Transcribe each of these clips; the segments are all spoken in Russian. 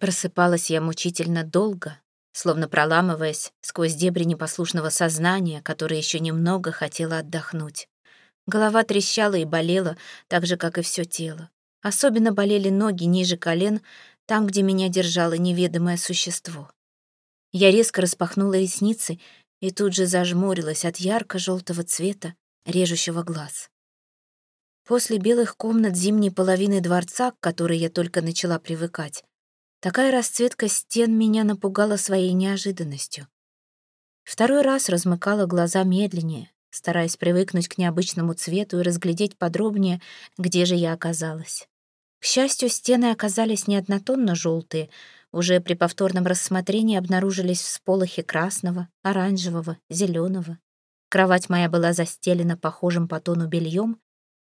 Просыпалась я мучительно долго, словно проламываясь сквозь дебри непослушного сознания, которое еще немного хотело отдохнуть. Голова трещала и болела, так же, как и все тело. Особенно болели ноги ниже колен, там, где меня держало неведомое существо. Я резко распахнула ресницы и тут же зажмурилась от ярко-желтого цвета, режущего глаз. После белых комнат зимней половины дворца, к которой я только начала привыкать, Такая расцветка стен меня напугала своей неожиданностью. Второй раз размыкала глаза медленнее, стараясь привыкнуть к необычному цвету и разглядеть подробнее, где же я оказалась. К счастью, стены оказались не однотонно-желтые, уже при повторном рассмотрении обнаружились всполохи красного, оранжевого, зеленого. Кровать моя была застелена похожим по тону бельем.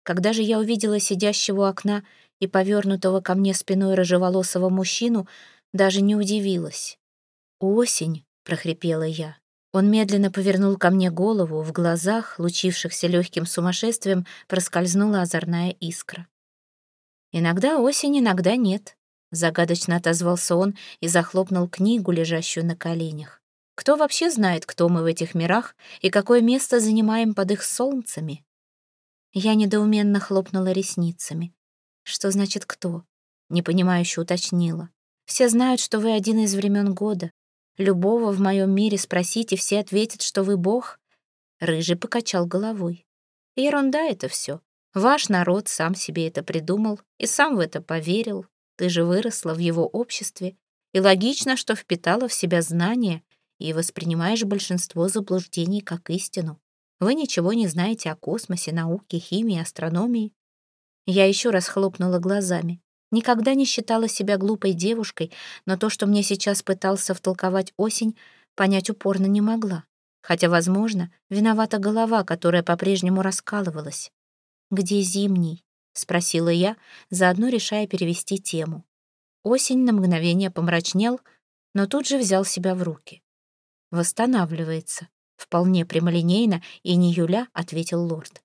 Когда же я увидела сидящего у окна и повернутого ко мне спиной рыжеволосого мужчину, даже не удивилась. «Осень», — прохрипела я. Он медленно повернул ко мне голову, в глазах, лучившихся легким сумасшествием, проскользнула озорная искра. «Иногда осень, иногда нет», — загадочно отозвался он и захлопнул книгу, лежащую на коленях. «Кто вообще знает, кто мы в этих мирах и какое место занимаем под их солнцами?» Я недоуменно хлопнула ресницами. «Что значит кто?» — непонимающе уточнила. «Все знают, что вы один из времен года. Любого в моем мире спросите, все ответят, что вы бог». Рыжий покачал головой. «Ерунда это все. Ваш народ сам себе это придумал и сам в это поверил. Ты же выросла в его обществе, и логично, что впитала в себя знания и воспринимаешь большинство заблуждений как истину. Вы ничего не знаете о космосе, науке, химии, астрономии. Я еще раз хлопнула глазами. Никогда не считала себя глупой девушкой, но то, что мне сейчас пытался втолковать осень, понять упорно не могла. Хотя, возможно, виновата голова, которая по-прежнему раскалывалась. «Где зимний?» — спросила я, заодно решая перевести тему. Осень на мгновение помрачнел, но тут же взял себя в руки. «Восстанавливается», — вполне прямолинейно и не Юля, — ответил лорд.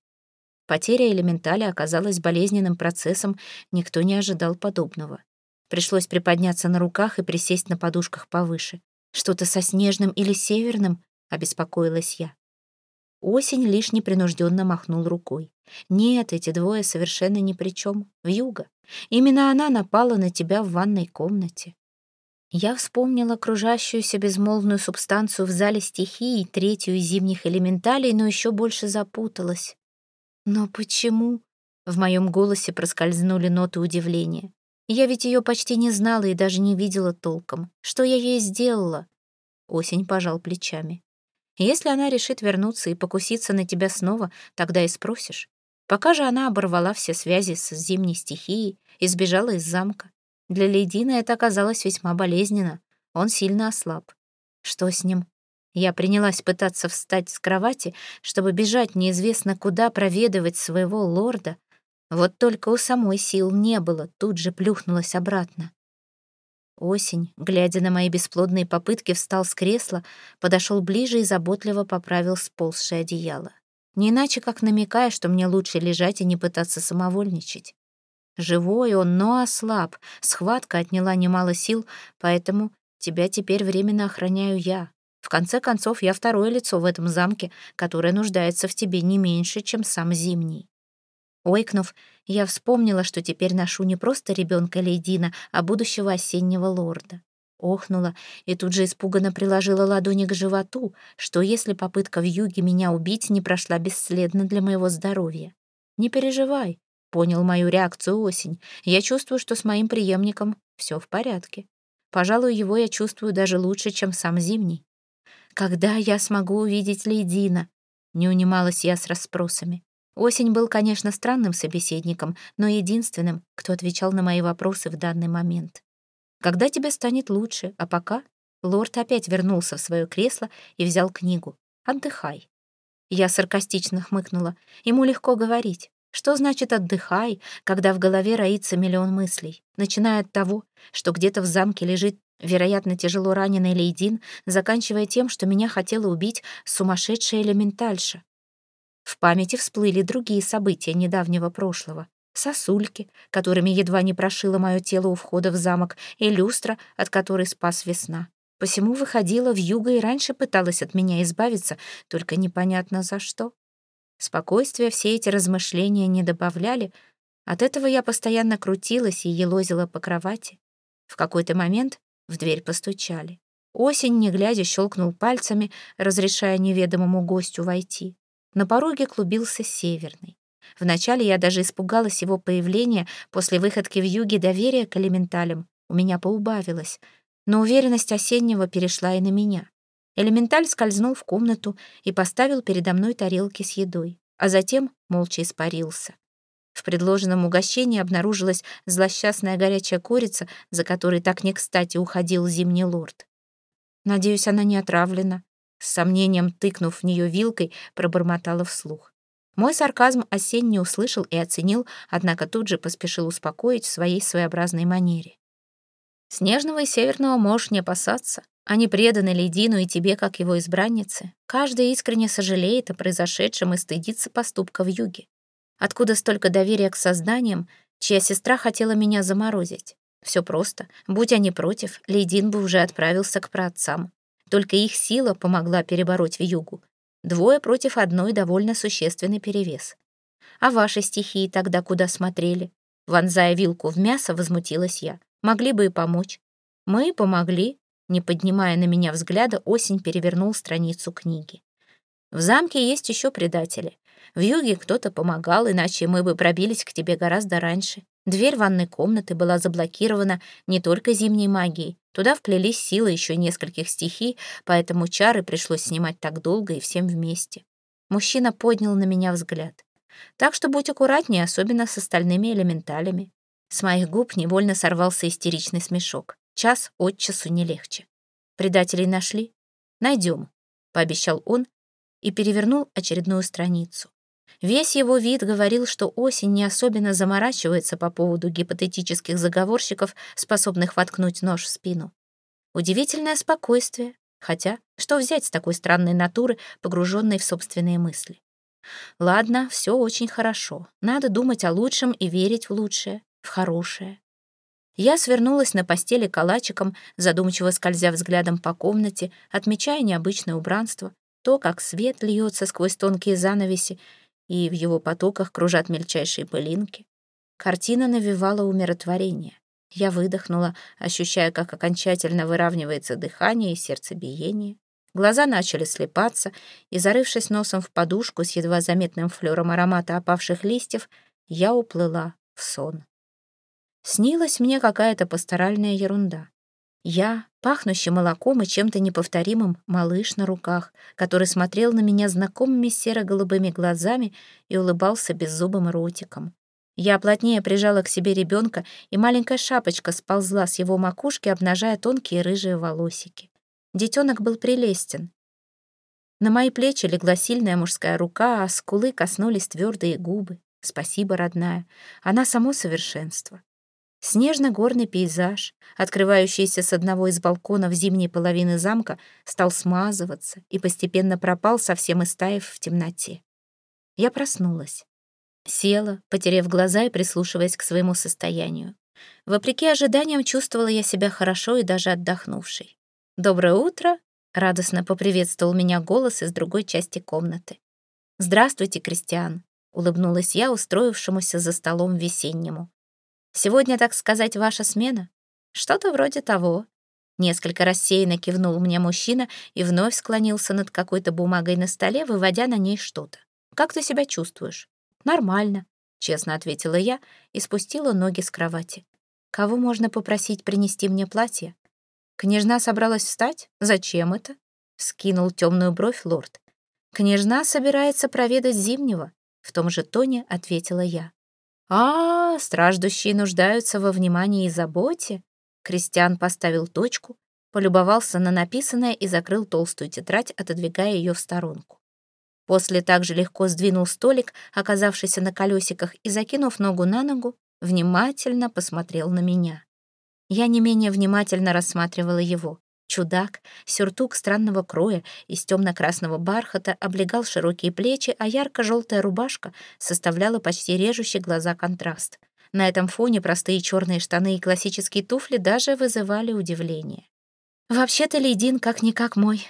Потеря элементаля оказалась болезненным процессом, никто не ожидал подобного. Пришлось приподняться на руках и присесть на подушках повыше. «Что-то со снежным или северным?» — обеспокоилась я. Осень лишь непринужденно махнул рукой. «Нет, эти двое совершенно ни при чем. Вьюга. Именно она напала на тебя в ванной комнате». Я вспомнила окружающуюся безмолвную субстанцию в зале стихии, третью из зимних элементалей, но еще больше запуталась. «Но почему?» В моем голосе проскользнули ноты удивления. «Я ведь ее почти не знала и даже не видела толком. Что я ей сделала?» Осень пожал плечами. «Если она решит вернуться и покуситься на тебя снова, тогда и спросишь. Пока же она оборвала все связи с зимней стихией и сбежала из замка. Для Лейдина это оказалось весьма болезненно. Он сильно ослаб. Что с ним? Я принялась пытаться встать с кровати, чтобы бежать неизвестно куда проведывать своего лорда. Вот только у самой сил не было, тут же плюхнулась обратно. Осень, глядя на мои бесплодные попытки, встал с кресла, подошел ближе и заботливо поправил сползшее одеяло. Не иначе, как намекая, что мне лучше лежать и не пытаться самовольничать. Живой он, но ослаб, схватка отняла немало сил, поэтому тебя теперь временно охраняю я. В конце концов, я второе лицо в этом замке, которое нуждается в тебе не меньше, чем сам Зимний. Ойкнув, я вспомнила, что теперь ношу не просто ребенка Лейдина, а будущего осеннего лорда. Охнула и тут же испуганно приложила ладони к животу, что если попытка в юге меня убить не прошла бесследно для моего здоровья. «Не переживай», — понял мою реакцию осень. «Я чувствую, что с моим преемником все в порядке. Пожалуй, его я чувствую даже лучше, чем сам Зимний. Когда я смогу увидеть Лейдина? Не унималась я с расспросами. Осень был, конечно, странным собеседником, но единственным, кто отвечал на мои вопросы в данный момент. Когда тебе станет лучше, а пока... Лорд опять вернулся в свое кресло и взял книгу. «Отдыхай». Я саркастично хмыкнула. Ему легко говорить. Что значит «отдыхай», когда в голове роится миллион мыслей, начиная от того, что где-то в замке лежит вероятно, тяжело раненый Лейдин, заканчивая тем, что меня хотела убить сумасшедшая элементальша. В памяти всплыли другие события недавнего прошлого. сосульки, которыми едва не прошило мое тело у входа в замок, и люстра, от которой спас весна. Посему выходила в юго и раньше пыталась от меня избавиться, только непонятно за что. Спокойствия все эти размышления не добавляли, от этого я постоянно крутилась и елозила по кровати. В какой-то момент в дверь постучали. Осень, не глядя, щелкнул пальцами, разрешая неведомому гостю войти. На пороге клубился северный. Вначале я даже испугалась его появления, после выходки в юге доверия к элементалям у меня поубавилось, но уверенность осеннего перешла и на меня. Элементаль скользнул в комнату и поставил передо мной тарелки с едой, а затем молча испарился. В предложенном угощении обнаружилась злосчастная горячая курица, за которой так не кстати уходил зимний лорд. Надеюсь, она не отравлена. С сомнением тыкнув в нее вилкой, пробормотала вслух. Мой сарказм осень не услышал и оценил, однако тут же поспешил успокоить в своей своеобразной манере. Снежного и Северного можешь не опасаться. Они преданы Лейдину и тебе, как его избраннице. Каждый искренне сожалеет о произошедшем и стыдится поступка в юге. Откуда столько доверия к созданиям, чья сестра хотела меня заморозить? Все просто. Будь они против, Лейдин бы уже отправился к праотцам. Только их сила помогла перебороть вьюгу. Двое против одной довольно существенный перевес. А ваши стихии тогда куда смотрели? Вонзая вилку в мясо, возмутилась я. Могли бы и помочь. Мы помогли. Не поднимая на меня взгляда, осень перевернул страницу книги. В замке есть еще предатели. В юге кто-то помогал, иначе мы бы пробились к тебе гораздо раньше. Дверь ванной комнаты была заблокирована не только зимней магией. Туда вплелись силы еще нескольких стихий, поэтому чары пришлось снимать так долго и всем вместе. Мужчина поднял на меня взгляд. Так что будь аккуратнее, особенно с остальными элементалями. С моих губ невольно сорвался истеричный смешок. Час от часу не легче. Предателей нашли? Найдем, пообещал он и перевернул очередную страницу. Весь его вид говорил, что осень не особенно заморачивается по поводу гипотетических заговорщиков, способных воткнуть нож в спину. Удивительное спокойствие, хотя что взять с такой странной натуры, погруженной в собственные мысли? Ладно, все очень хорошо. Надо думать о лучшем и верить в лучшее, в хорошее. Я свернулась на постели калачиком, задумчиво скользя взглядом по комнате, отмечая необычное убранство, то, как свет льется сквозь тонкие занавеси, и в его потоках кружат мельчайшие пылинки. Картина навевала умиротворение. Я выдохнула, ощущая, как окончательно выравнивается дыхание и сердцебиение. Глаза начали слепаться, и, зарывшись носом в подушку с едва заметным флером аромата опавших листьев, я уплыла в сон. Снилась мне какая-то пасторальная ерунда. Я, пахнущий молоком и чем-то неповторимым, малыш на руках, который смотрел на меня знакомыми серо-голубыми глазами и улыбался беззубым ротиком. Я плотнее прижала к себе ребенка, и маленькая шапочка сползла с его макушки, обнажая тонкие рыжие волосики. Детенок был прелестен. На мои плечи легла сильная мужская рука, а скулы коснулись твердые губы. Спасибо, родная. Она само совершенство. Снежно-горный пейзаж, открывающийся с одного из балконов зимней половины замка, стал смазываться и постепенно пропал, совсем истаив в темноте. Я проснулась. Села, потеряв глаза и прислушиваясь к своему состоянию. Вопреки ожиданиям чувствовала я себя хорошо и даже отдохнувшей. «Доброе утро!» — радостно поприветствовал меня голос из другой части комнаты. «Здравствуйте, Кристиан!» — улыбнулась я устроившемуся за столом весеннему. Сегодня, так сказать, ваша смена? Что-то вроде того. Несколько рассеянно кивнул мне мужчина и вновь склонился над какой-то бумагой на столе, выводя на ней что-то. «Как ты себя чувствуешь?» «Нормально», — честно ответила я и спустила ноги с кровати. «Кого можно попросить принести мне платье?» «Княжна собралась встать? Зачем это?» — скинул темную бровь лорд. «Княжна собирается проведать Зимнего», — в том же тоне ответила я. «А, страждущие нуждаются во внимании и заботе?» Кристиан поставил точку, полюбовался на написанное и закрыл толстую тетрадь, отодвигая ее в сторонку. После также легко сдвинул столик, оказавшийся на колесиках, и, закинув ногу на ногу, внимательно посмотрел на меня. Я не менее внимательно рассматривала его. Чудак, сюртук странного кроя из темно-красного бархата облегал широкие плечи, а ярко-желтая рубашка составляла почти режущий глаза контраст. На этом фоне простые черные штаны и классические туфли даже вызывали удивление. «Вообще-то Лейдин как-никак мой».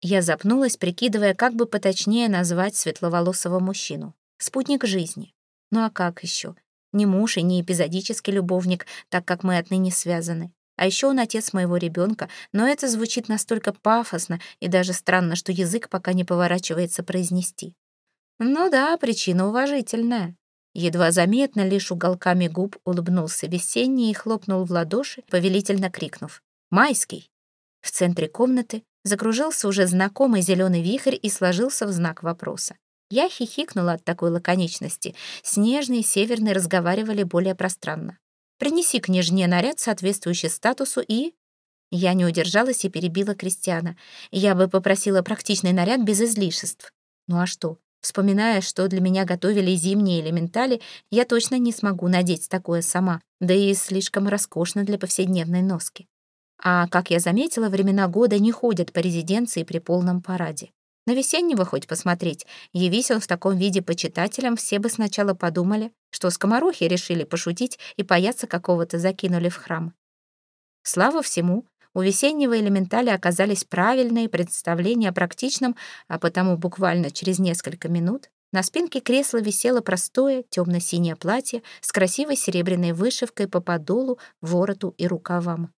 Я запнулась, прикидывая, как бы поточнее назвать светловолосого мужчину. Спутник жизни. Ну а как еще? Не муж и не эпизодический любовник, так как мы отныне связаны. А еще он отец моего ребенка, но это звучит настолько пафосно и даже странно, что язык пока не поворачивается произнести. Ну да, причина уважительная. Едва заметно, лишь уголками губ улыбнулся весенний и хлопнул в ладоши, повелительно крикнув «Майский!». В центре комнаты закружился уже знакомый зеленый вихрь и сложился в знак вопроса. Я хихикнула от такой лаконичности. Снежный и Северный разговаривали более пространно. «Принеси княжне наряд, соответствующий статусу, и...» Я не удержалась и перебила Кристиана. Я бы попросила практичный наряд без излишеств. Ну а что? Вспоминая, что для меня готовили зимние элементали, я точно не смогу надеть такое сама, да и слишком роскошно для повседневной носки. А, как я заметила, времена года не ходят по резиденции при полном параде. На весеннего хоть посмотреть. Явись он в таком виде почитателям, все бы сначала подумали, что скоморохи решили пошутить и паяться какого-то закинули в храм. Слава всему, у весеннего элементаля оказались правильные представления о практичном, а потому буквально через несколько минут на спинке кресла висело простое темно-синее платье с красивой серебряной вышивкой по подолу, вороту и рукавам.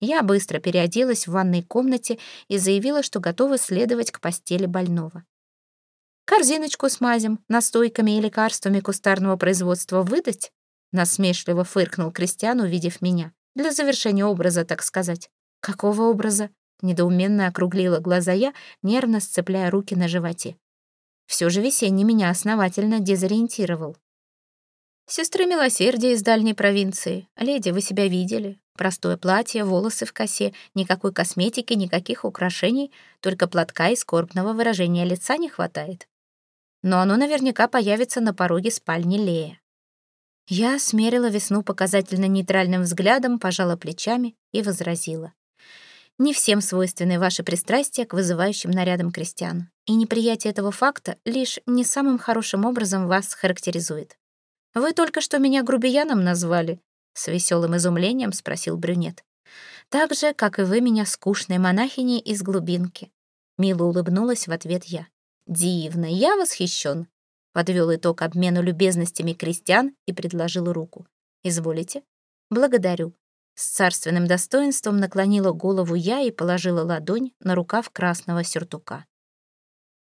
Я быстро переоделась в ванной комнате и заявила, что готова следовать к постели больного. «Корзиночку с мазем, настойками и лекарствами кустарного производства выдать?» Насмешливо фыркнул Кристиан, увидев меня. «Для завершения образа, так сказать». «Какого образа?» Недоуменно округлила глаза я, нервно сцепляя руки на животе. Все же весенний меня основательно дезориентировал. «Сестры милосердия из дальней провинции. Леди, вы себя видели? Простое платье, волосы в косе, никакой косметики, никаких украшений, только платка и скорбного выражения лица не хватает. Но оно наверняка появится на пороге спальни Лея. Я смерила весну показательно нейтральным взглядом, пожала плечами и возразила. Не всем свойственны ваши пристрастия к вызывающим нарядам крестьян, и неприятие этого факта лишь не самым хорошим образом вас характеризует. Вы только что меня грубияном назвали, с веселым изумлением спросил брюнет. «Так же, как и вы меня скучной монахиней из глубинки». Мило улыбнулась в ответ я. «Дивно, я восхищен», — подвел итог обмену любезностями крестьян и предложил руку. «Изволите?» «Благодарю». С царственным достоинством наклонила голову я и положила ладонь на рукав красного сюртука.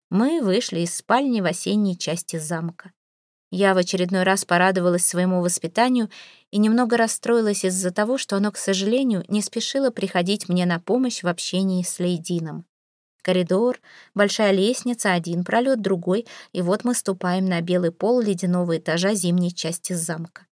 Мы вышли из спальни в осенней части замка. Я в очередной раз порадовалась своему воспитанию и немного расстроилась из-за того, что оно, к сожалению, не спешило приходить мне на помощь в общении с Лейдином. Коридор, большая лестница, один пролет, другой, и вот мы ступаем на белый пол ледяного этажа зимней части замка.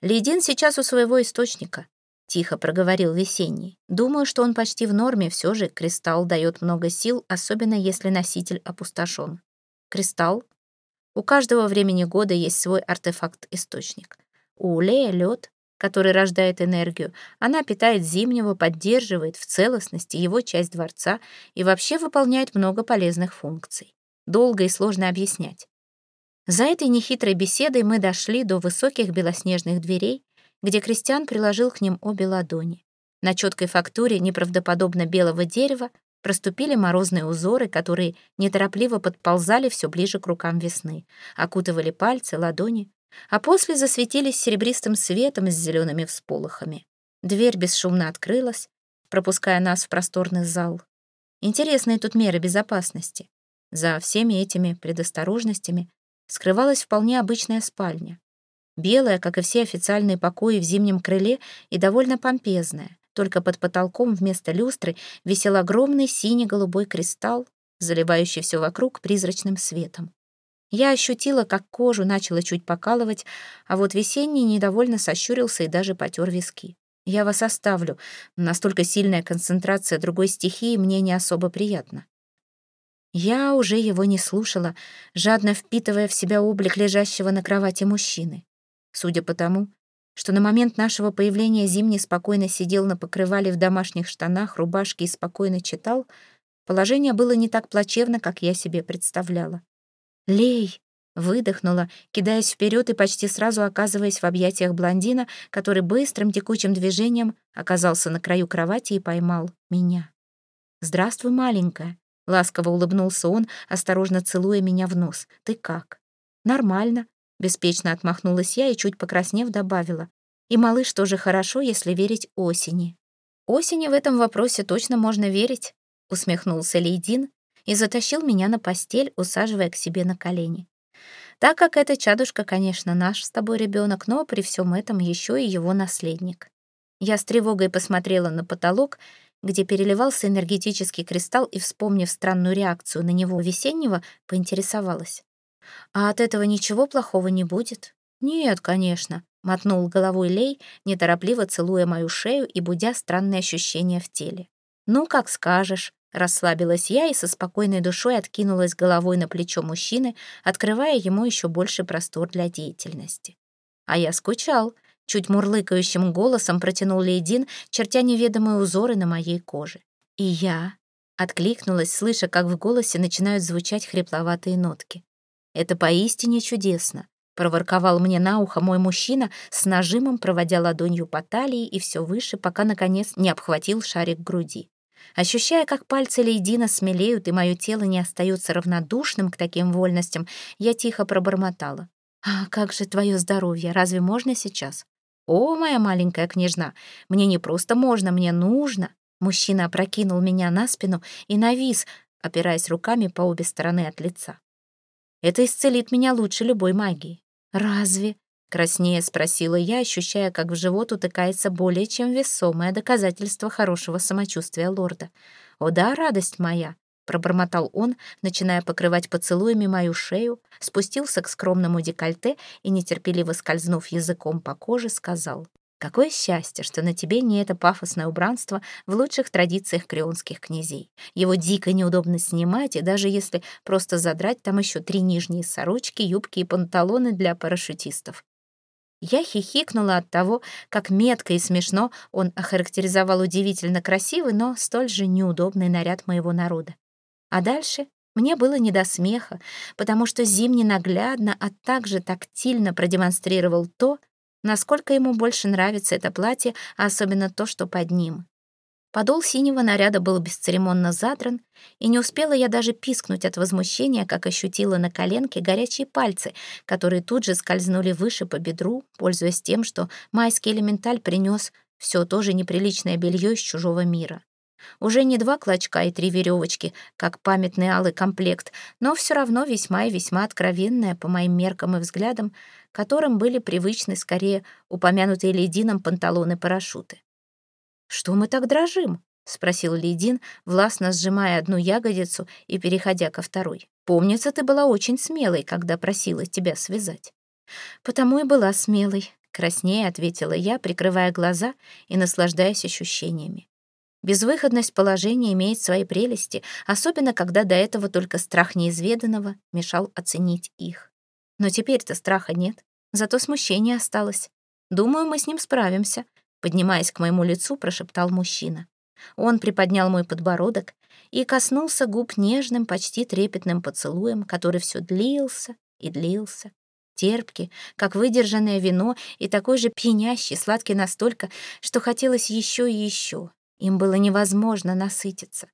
«Лейдин сейчас у своего источника», — тихо проговорил Весенний. «Думаю, что он почти в норме, все же кристалл дает много сил, особенно если носитель опустошен». «Кристалл?» У каждого времени года есть свой артефакт-источник. У Лея лед, который рождает энергию, она питает зимнего, поддерживает в целостности его часть дворца и вообще выполняет много полезных функций. Долго и сложно объяснять. За этой нехитрой беседой мы дошли до высоких белоснежных дверей, где Кристиан приложил к ним обе ладони. На четкой фактуре неправдоподобно белого дерева Проступили морозные узоры, которые неторопливо подползали все ближе к рукам весны, окутывали пальцы, ладони, а после засветились серебристым светом с зелеными всполохами. Дверь бесшумно открылась, пропуская нас в просторный зал. Интересные тут меры безопасности. За всеми этими предосторожностями скрывалась вполне обычная спальня. Белая, как и все официальные покои в зимнем крыле, и довольно помпезная. Только под потолком вместо люстры висел огромный синий-голубой кристалл, заливающий все вокруг призрачным светом. Я ощутила, как кожу начала чуть покалывать, а вот весенний недовольно сощурился и даже потер виски. «Я вас оставлю. Настолько сильная концентрация другой стихии мне не особо приятна». Я уже его не слушала, жадно впитывая в себя облик лежащего на кровати мужчины. Судя по тому, что на момент нашего появления Зимний спокойно сидел на покрывале в домашних штанах, рубашке и спокойно читал, положение было не так плачевно, как я себе представляла. «Лей!» — выдохнула, кидаясь вперед и почти сразу оказываясь в объятиях блондина, который быстрым текучим движением оказался на краю кровати и поймал меня. «Здравствуй, маленькая!» — ласково улыбнулся он, осторожно целуя меня в нос. «Ты как?» «Нормально», Беспечно отмахнулась я и, чуть покраснев, добавила. И малыш тоже хорошо, если верить осени. Осени в этом вопросе точно можно верить, усмехнулся Лейдин и затащил меня на постель, усаживая к себе на колени. Так как эта чадушка, конечно, наш с тобой ребенок, но при всем этом еще и его наследник. Я с тревогой посмотрела на потолок, где переливался энергетический кристалл, и, вспомнив странную реакцию на него весеннего, поинтересовалась. А от этого ничего плохого не будет? Нет, конечно, мотнул головой Лей, неторопливо целуя мою шею и будя странные ощущения в теле. Ну, как скажешь, расслабилась я и со спокойной душой откинулась головой на плечо мужчины, открывая ему еще больше простор для деятельности. А я скучал, чуть мурлыкающим голосом протянул Лейдин, чертя неведомые узоры на моей коже. И я откликнулась, слыша, как в голосе начинают звучать хрипловатые нотки. Это поистине чудесно, проворковал мне на ухо мой мужчина, с нажимом проводя ладонью по талии и все выше, пока, наконец, не обхватил шарик груди. Ощущая, как пальцы Лейдина смелеют, и мое тело не остается равнодушным к таким вольностям, я тихо пробормотала. «А как же твое здоровье? Разве можно сейчас?» «О, моя маленькая княжна, мне не просто можно, мне нужно!» Мужчина опрокинул меня на спину и навис, опираясь руками по обе стороны от лица. Это исцелит меня лучше любой магии. Разве? Краснее спросила я, ощущая, как в живот утыкается более чем весомое доказательство хорошего самочувствия лорда. «О да, радость моя!» — пробормотал он, начиная покрывать поцелуями мою шею, спустился к скромному декольте и, нетерпеливо скользнув языком по коже, сказал Какое счастье, что на тебе не это пафосное убранство в лучших традициях крионских князей. Его дико неудобно снимать, и даже если просто задрать, там еще три нижние сорочки, юбки и панталоны для парашютистов. Я хихикнула от того, как метко и смешно он охарактеризовал удивительно красивый, но столь же неудобный наряд моего народа. А дальше мне было не до смеха, потому что Зимний наглядно, а также тактильно продемонстрировал то, насколько ему больше нравится это платье, а особенно то, что под ним. Подол синего наряда был бесцеремонно задран, и не успела я даже пискнуть от возмущения, как ощутила на коленке горячие пальцы, которые тут же скользнули выше по бедру, пользуясь тем, что майский элементаль принес все то же неприличное белье из чужого мира. Уже не два клочка и три веревочки, как памятный алый комплект, но все равно весьма и весьма откровенное по моим меркам и взглядам, которым были привычны скорее упомянутые Ледином панталоны-парашюты. «Что мы так дрожим?» — спросил Ледин, властно сжимая одну ягодицу и переходя ко второй. «Помнится, ты была очень смелой, когда просила тебя связать». «Потому и была смелой», — краснее ответила я, прикрывая глаза и наслаждаясь ощущениями. Безвыходность положения имеет свои прелести, особенно когда до этого только страх неизведанного мешал оценить их. Но теперь-то страха нет, зато смущение осталось. Думаю, мы с ним справимся, поднимаясь к моему лицу, прошептал мужчина. Он приподнял мой подбородок и коснулся губ нежным, почти трепетным поцелуем, который все длился и длился. Терпкий, как выдержанное вино, и такой же пьянящий, сладкий настолько, что хотелось еще и еще. Им было невозможно насытиться.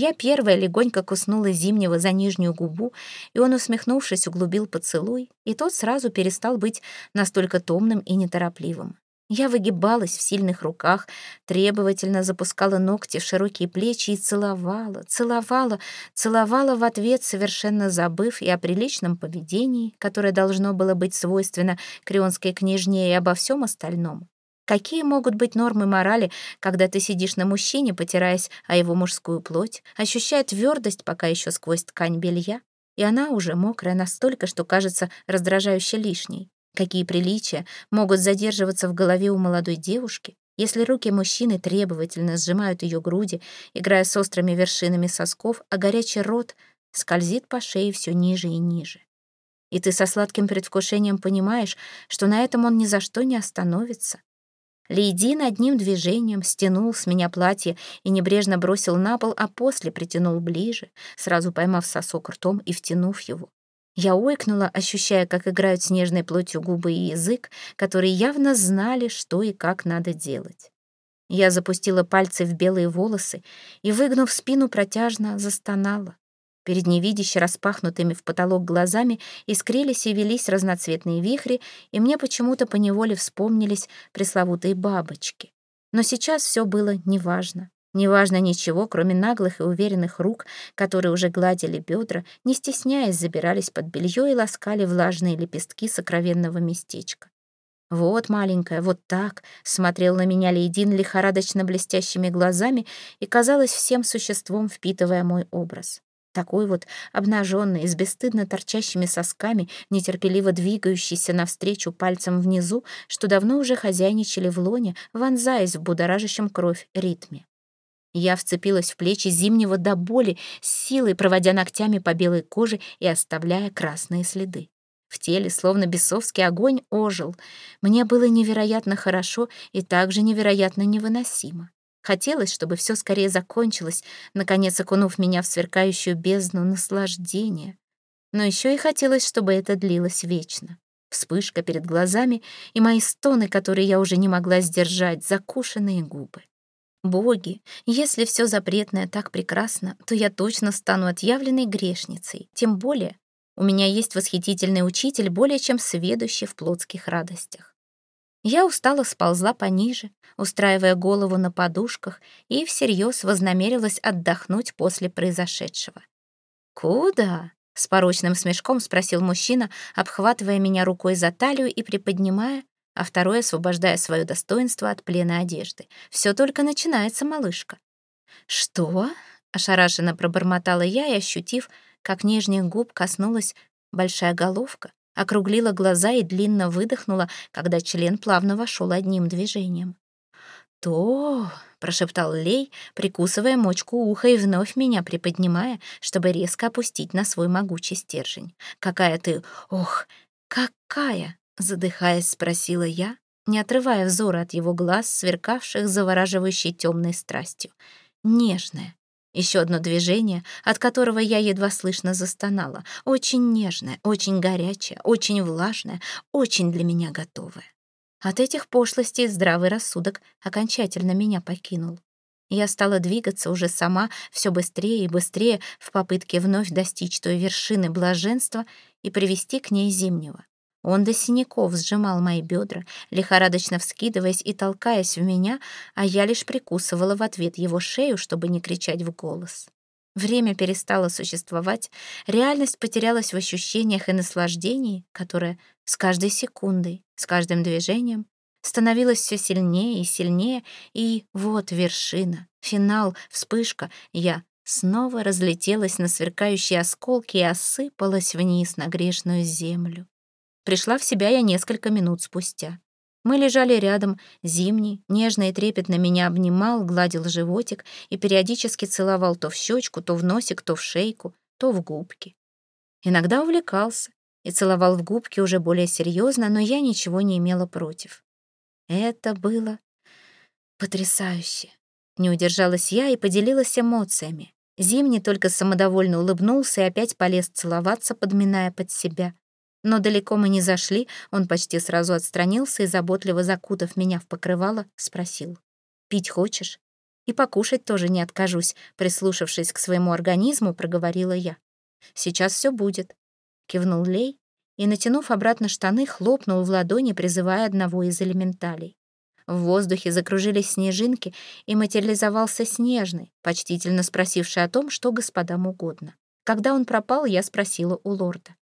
Я первая легонько куснула Зимнего за нижнюю губу, и он, усмехнувшись, углубил поцелуй, и тот сразу перестал быть настолько томным и неторопливым. Я выгибалась в сильных руках, требовательно запускала ногти в широкие плечи и целовала, целовала, целовала в ответ, совершенно забыв и о приличном поведении, которое должно было быть свойственно крионской княжне и обо всем остальном. Какие могут быть нормы морали, когда ты сидишь на мужчине, потираясь о его мужскую плоть, ощущая твердость пока еще сквозь ткань белья, и она уже мокрая настолько, что кажется раздражающе лишней? Какие приличия могут задерживаться в голове у молодой девушки, если руки мужчины требовательно сжимают ее груди, играя с острыми вершинами сосков, а горячий рот скользит по шее все ниже и ниже? И ты со сладким предвкушением понимаешь, что на этом он ни за что не остановится. Лейдин одним движением стянул с меня платье и небрежно бросил на пол, а после притянул ближе, сразу поймав сосок ртом и втянув его. Я ойкнула, ощущая, как играют снежной плотью губы и язык, которые явно знали, что и как надо делать. Я запустила пальцы в белые волосы и, выгнув спину, протяжно застонала. Перед невидяще распахнутыми в потолок глазами искрились и велись разноцветные вихри, и мне почему-то поневоле вспомнились пресловутые бабочки. Но сейчас все было неважно. Неважно ничего, кроме наглых и уверенных рук, которые уже гладили бедра, не стесняясь, забирались под белье и ласкали влажные лепестки сокровенного местечка. «Вот, маленькая, вот так», — смотрел на меня Лейдин лихорадочно блестящими глазами и, казалось, всем существом впитывая мой образ такой вот обнаженный, с бесстыдно торчащими сосками, нетерпеливо двигающийся навстречу пальцем внизу, что давно уже хозяйничали в лоне, вонзаясь в будоражащем кровь ритме. Я вцепилась в плечи зимнего до боли, с силой проводя ногтями по белой коже и оставляя красные следы. В теле, словно бесовский огонь, ожил. Мне было невероятно хорошо и также невероятно невыносимо. Хотелось, чтобы все скорее закончилось, наконец окунув меня в сверкающую бездну наслаждения. Но еще и хотелось, чтобы это длилось вечно. Вспышка перед глазами и мои стоны, которые я уже не могла сдержать, закушенные губы. Боги, если все запретное так прекрасно, то я точно стану отъявленной грешницей. Тем более, у меня есть восхитительный учитель, более чем сведущий в плотских радостях. Я устало сползла пониже, устраивая голову на подушках, и всерьез вознамерилась отдохнуть после произошедшего. «Куда?» — с порочным смешком спросил мужчина, обхватывая меня рукой за талию и приподнимая, а второй освобождая свое достоинство от плена одежды. «Все только начинается, малышка». «Что?» — ошарашенно пробормотала я и, ощутив, как нижних губ коснулась большая головка, округлила глаза и длинно выдохнула, когда член плавно вошел одним движением. «То...» — прошептал Лей, прикусывая мочку уха и вновь меня приподнимая, чтобы резко опустить на свой могучий стержень. «Какая ты... Ох, какая!» — задыхаясь, спросила я, не отрывая взора от его глаз, сверкавших завораживающей темной страстью. «Нежная, еще одно движение, от которого я едва слышно застонала. Очень нежное, очень горячее, очень влажное, очень для меня готовое. От этих пошлостей здравый рассудок окончательно меня покинул. Я стала двигаться уже сама все быстрее и быстрее в попытке вновь достичь той вершины блаженства и привести к ней зимнего. Он до синяков сжимал мои бедра, лихорадочно вскидываясь и толкаясь в меня, а я лишь прикусывала в ответ его шею, чтобы не кричать в голос. Время перестало существовать, реальность потерялась в ощущениях и наслаждении, которое с каждой секундой, с каждым движением становилось все сильнее и сильнее, и вот вершина, финал, вспышка. Я снова разлетелась на сверкающие осколки и осыпалась вниз на грешную землю. Пришла в себя я несколько минут спустя. Мы лежали рядом, зимний, нежно и трепетно меня обнимал, гладил животик и периодически целовал то в щечку, то в носик, то в шейку, то в губки. Иногда увлекался и целовал в губки уже более серьезно, но я ничего не имела против. Это было потрясающе. Не удержалась я и поделилась эмоциями. Зимний только самодовольно улыбнулся и опять полез целоваться, подминая под себя. Но далеко мы не зашли, он почти сразу отстранился и, заботливо закутав меня в покрывало, спросил. «Пить хочешь?» «И покушать тоже не откажусь», прислушавшись к своему организму, проговорила я. «Сейчас все будет», — кивнул Лей и, натянув обратно штаны, хлопнул в ладони, призывая одного из элементалей. В воздухе закружились снежинки, и материализовался Снежный, почтительно спросивший о том, что господам угодно. Когда он пропал, я спросила у лорда.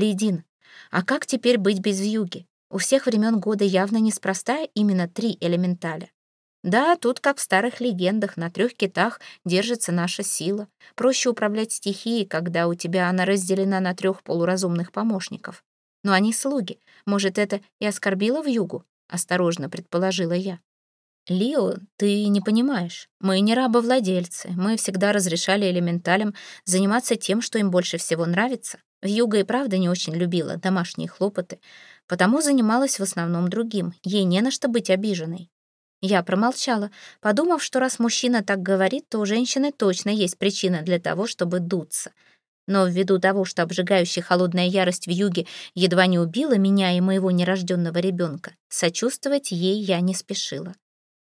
Лейдин, а как теперь быть без вьюги? У всех времен года явно неспроста именно три элементаля. Да, тут, как в старых легендах, на трех китах держится наша сила. Проще управлять стихией, когда у тебя она разделена на трех полуразумных помощников. Но они слуги. Может, это и оскорбило в югу? Осторожно предположила я. «Лио, ты не понимаешь. Мы не рабовладельцы. Мы всегда разрешали элементалям заниматься тем, что им больше всего нравится. Вьюга и правда не очень любила домашние хлопоты, потому занималась в основном другим, ей не на что быть обиженной. Я промолчала, подумав, что раз мужчина так говорит, то у женщины точно есть причина для того, чтобы дуться. Но ввиду того, что обжигающая холодная ярость в юге едва не убила меня и моего нерожденного ребенка, сочувствовать ей я не спешила.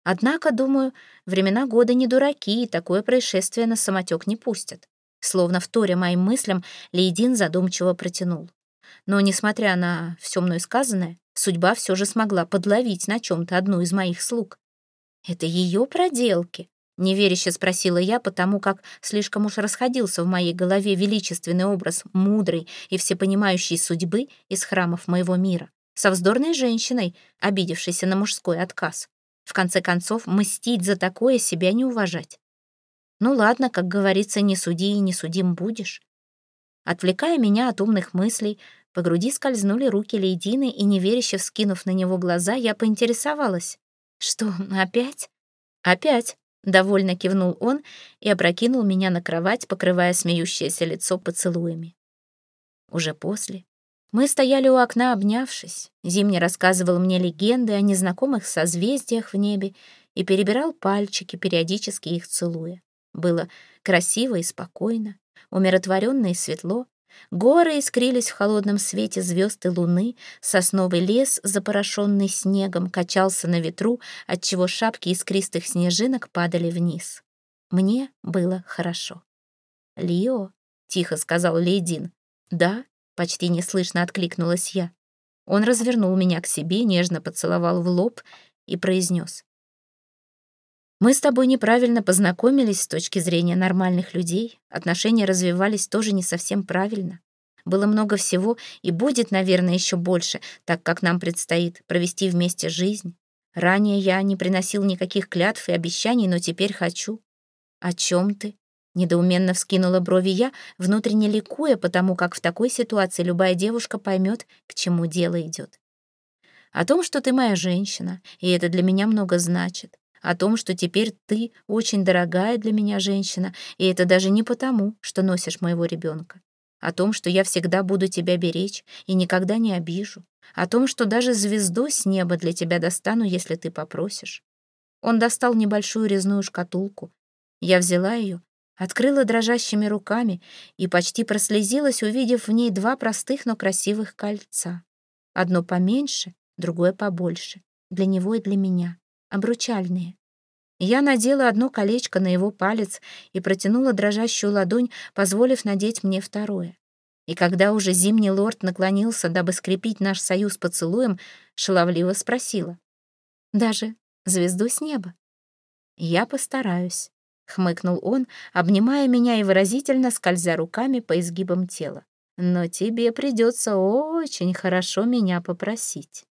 Однако, думаю, времена года не дураки, и такое происшествие на самотек не пустят. Словно вторя моим мыслям, Лейдин задумчиво протянул. Но, несмотря на все мной сказанное, судьба все же смогла подловить на чем-то одну из моих слуг. «Это ее проделки?» — неверяще спросила я, потому как слишком уж расходился в моей голове величественный образ мудрой и всепонимающей судьбы из храмов моего мира со вздорной женщиной, обидевшейся на мужской отказ. В конце концов, мстить за такое себя не уважать. Ну ладно, как говорится, не суди и не судим будешь. Отвлекая меня от умных мыслей, по груди скользнули руки Лейдины, и, неверяще вскинув на него глаза, я поинтересовалась. «Что, опять?» «Опять», — довольно кивнул он и опрокинул меня на кровать, покрывая смеющееся лицо поцелуями. Уже после мы стояли у окна, обнявшись. Зимний рассказывал мне легенды о незнакомых созвездиях в небе и перебирал пальчики, периодически их целуя. Было красиво и спокойно, умиротворенно и светло. Горы искрились в холодном свете звезд и луны, сосновый лес, запорошенный снегом, качался на ветру, отчего шапки искристых снежинок падали вниз. Мне было хорошо. «Лио», — тихо сказал Лейдин. «Да», — почти неслышно откликнулась я. Он развернул меня к себе, нежно поцеловал в лоб и произнес. Мы с тобой неправильно познакомились с точки зрения нормальных людей. Отношения развивались тоже не совсем правильно. Было много всего и будет, наверное, еще больше, так как нам предстоит провести вместе жизнь. Ранее я не приносил никаких клятв и обещаний, но теперь хочу. О чем ты? Недоуменно вскинула брови я, внутренне ликуя, потому как в такой ситуации любая девушка поймет, к чему дело идет. О том, что ты моя женщина, и это для меня много значит о том, что теперь ты очень дорогая для меня женщина, и это даже не потому, что носишь моего ребенка. О том, что я всегда буду тебя беречь и никогда не обижу. О том, что даже звезду с неба для тебя достану, если ты попросишь. Он достал небольшую резную шкатулку. Я взяла ее, открыла дрожащими руками и почти прослезилась, увидев в ней два простых, но красивых кольца. Одно поменьше, другое побольше. Для него и для меня обручальные. Я надела одно колечко на его палец и протянула дрожащую ладонь, позволив надеть мне второе. И когда уже зимний лорд наклонился, дабы скрепить наш союз поцелуем, шаловливо спросила. «Даже звезду с неба?» «Я постараюсь», — хмыкнул он, обнимая меня и выразительно скользя руками по изгибам тела. «Но тебе придется очень хорошо меня попросить».